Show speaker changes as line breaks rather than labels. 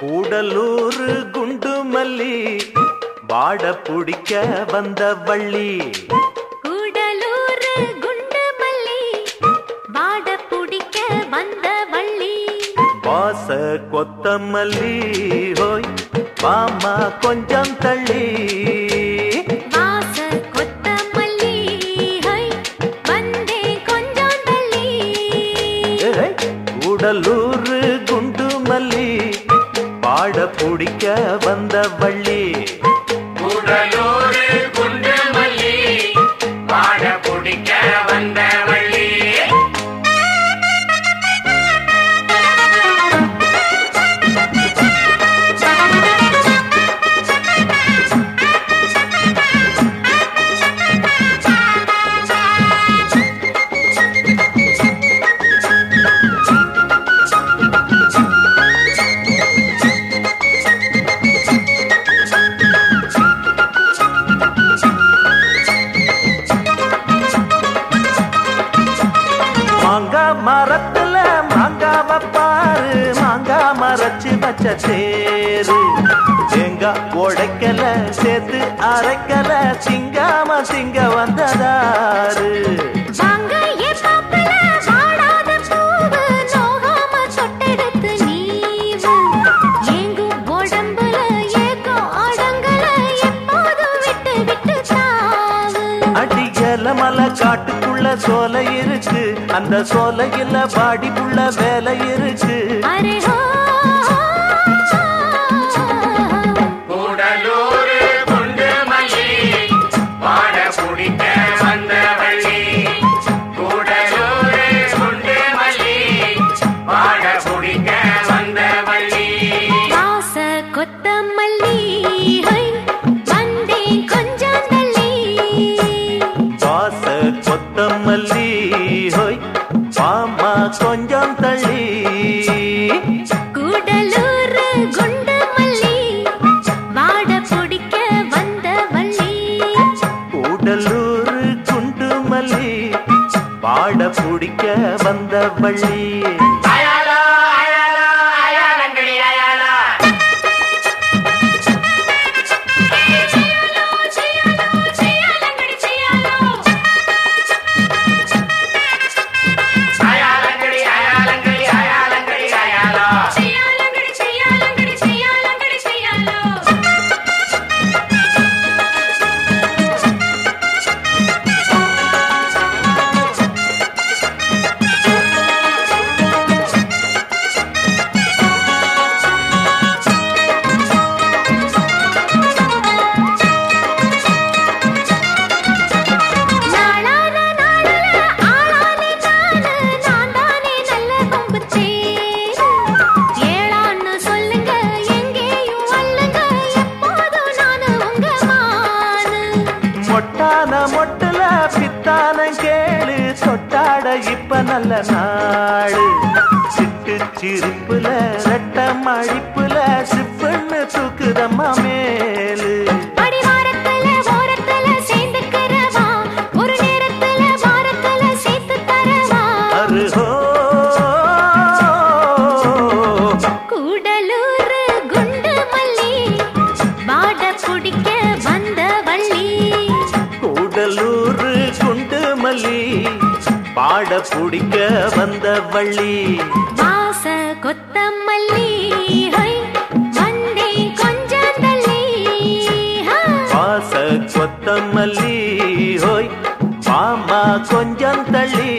கூடலூர் குண்டு மல்லி வாட புடிக்க வந்த வள்ளி.
கூடலூர் குண்டு மல்லி வாட புடிக்க வந்த வள்ளி.
வாச கொத்தமல்லி ஹோய் வாமா கொஞ்சம் தள்ளி. கூடலூர் குண்டு மல்லி வாட பிடிக்க வந்த வள்ளி.
உடலோடு குண்டு
மரச்சு வச்ச தேரு தேங்காய் உடைக்கல சேர்த்து அரைக்கல சிங்காம சிங்க வந்ததாரு. மலை காட்டுக்குள்ள சோலை இருக்கு. அந்த சோலையில பாடிக்குள்ள வேலை இருக்கு.
வாட பிடிக்க வந்த வள்ளி கூடலூரு குண்டு மல்லி வாட பிடிக்க வந்த வள்ளி
வாச கொஞ்சம்
ஹோய் மாமா கொஞ்சம் தள்ளி. பாட பிடிக்க கேளு தொட்டாட இப்ப நல்ல நாடு சிட்டு சிரிப்புல ரெட்ட மழிப்புல சிப்புன்னு தூக்குதம்மா மேலு.
பிடிக்க வந்த வள்ளி.
கூடலூர். மல்லி பாட பிடிக்க வந்த வள்ளி
வாச தள்ளி ஹா.
வாச கொத்தமல்லி ஹோய் மாமா கொஞ்சம் தள்ளி